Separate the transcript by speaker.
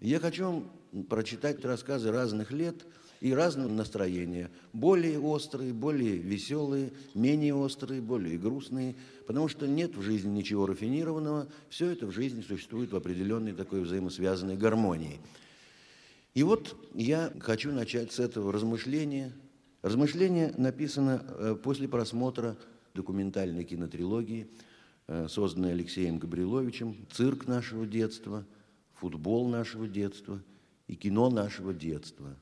Speaker 1: Я хочу прочитать рассказы разных лет и разного настроения. Более острые, более веселые, менее острые, более грустные. Потому что нет в жизни ничего рафинированного. Все это в жизни существует в определенной такой взаимосвязанной гармонии. И вот я хочу начать с этого размышления. Размышление написано э, после просмотра документальной кинотрилогии, э, созданной Алексеем Габриловичем «Цирк нашего детства», «Футбол нашего детства» и «Кино нашего детства».